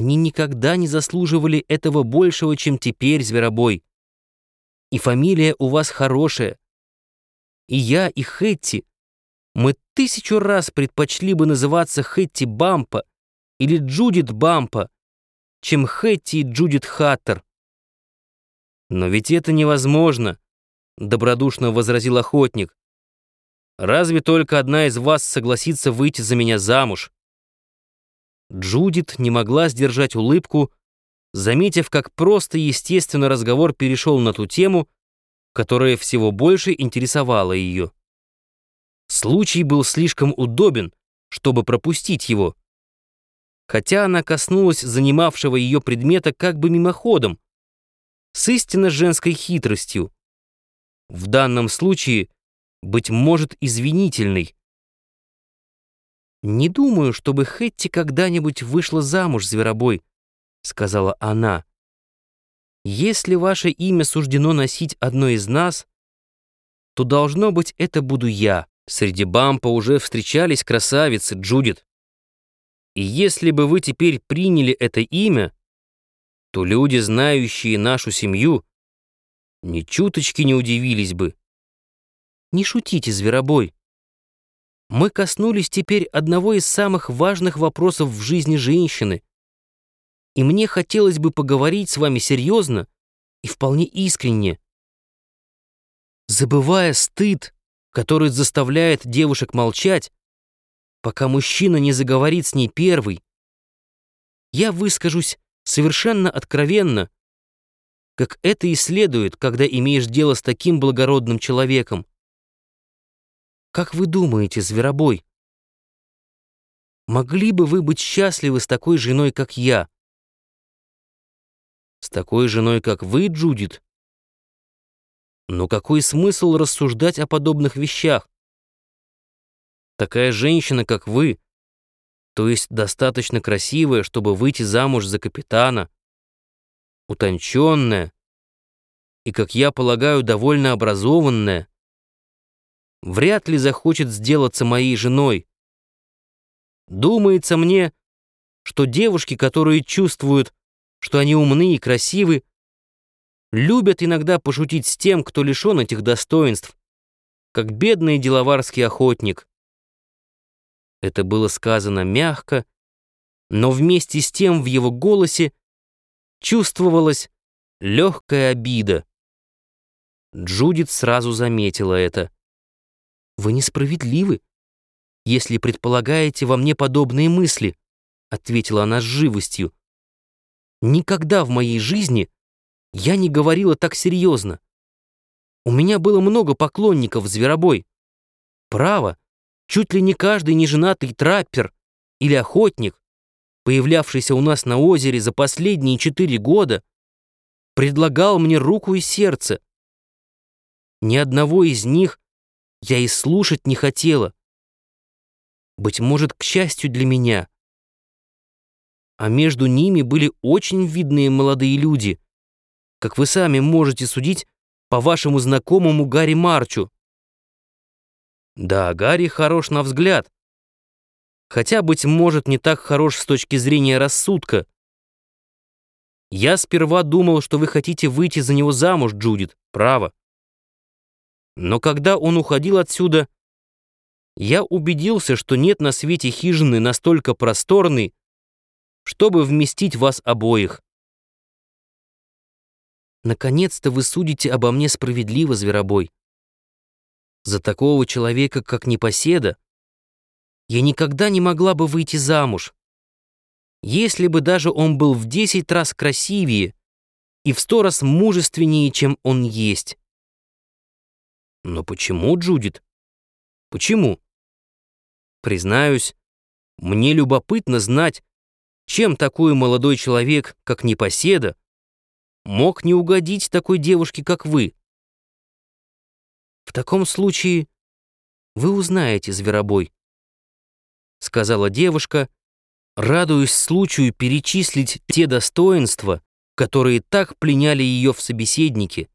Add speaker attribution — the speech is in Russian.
Speaker 1: Они никогда не заслуживали этого большего, чем теперь, Зверобой. И фамилия у вас хорошая. И я, и Хэтти. Мы тысячу раз предпочли бы называться Хэтти Бампа или Джудит Бампа, чем Хэтти и Джудит Хаттер. Но ведь это невозможно, добродушно возразил охотник. Разве только одна из вас согласится выйти за меня замуж? Джудит не могла сдержать улыбку, заметив, как просто естественно разговор перешел на ту тему, которая всего больше интересовала ее. Случай был слишком удобен, чтобы пропустить его. Хотя она коснулась занимавшего ее предмета как бы мимоходом, с истинно женской хитростью. В данном случае, быть может, извинительной. «Не думаю, чтобы Хэтти когда-нибудь вышла замуж, Зверобой», — сказала она. «Если ваше имя суждено носить одно из нас, то должно быть это буду я. Среди бампа уже встречались красавицы, Джудит. И если бы вы теперь приняли это имя, то люди, знающие нашу семью, ни чуточки не удивились бы. Не шутите, Зверобой мы коснулись теперь одного из самых важных вопросов в жизни женщины. И мне хотелось бы поговорить с вами серьезно и вполне искренне. Забывая стыд, который заставляет девушек молчать, пока мужчина не заговорит с ней первый, я выскажусь совершенно откровенно, как это и следует, когда имеешь дело с таким благородным человеком. Как вы думаете, Зверобой, могли бы вы быть счастливы с такой женой, как я? С такой женой, как вы, Джудит? Но какой смысл рассуждать о подобных вещах? Такая женщина, как вы, то есть достаточно красивая, чтобы выйти замуж за капитана, утонченная и, как я полагаю, довольно образованная, вряд ли захочет сделаться моей женой. Думается мне, что девушки, которые чувствуют, что они умны и красивы, любят иногда пошутить с тем, кто лишен этих достоинств, как бедный деловарский охотник. Это было сказано мягко, но вместе с тем в его голосе чувствовалась легкая обида. Джудит сразу заметила это. «Вы несправедливы, если предполагаете во мне подобные мысли», ответила она с живостью. «Никогда в моей жизни я не говорила так серьезно. У меня было много поклонников Зверобой. Право, чуть ли не каждый неженатый траппер или охотник, появлявшийся у нас на озере за последние четыре года, предлагал мне руку и сердце. Ни одного из них я и слушать не хотела. Быть может, к счастью для меня. А между ними были очень видные молодые люди, как вы сами можете судить по вашему знакомому Гарри Марчу. Да, Гарри хорош на взгляд, хотя, быть может, не так хорош с точки зрения рассудка. Я сперва думал, что вы хотите выйти за него замуж, Джудит, право. Но когда он уходил отсюда, я убедился, что нет на свете хижины настолько просторной, чтобы вместить вас обоих. Наконец-то вы судите обо мне справедливо, Зверобой. За такого человека, как Непоседа, я никогда не могла бы выйти замуж. Если бы даже он был в десять раз красивее и в сто раз мужественнее, чем он есть. Но почему, Джудит? Почему? Признаюсь, мне любопытно знать, чем такой молодой человек, как Непоседа, мог не угодить такой девушке, как вы. В таком случае вы узнаете, Зверобой, сказала девушка, радуясь случаю перечислить те достоинства, которые так пленяли ее в собеседнике.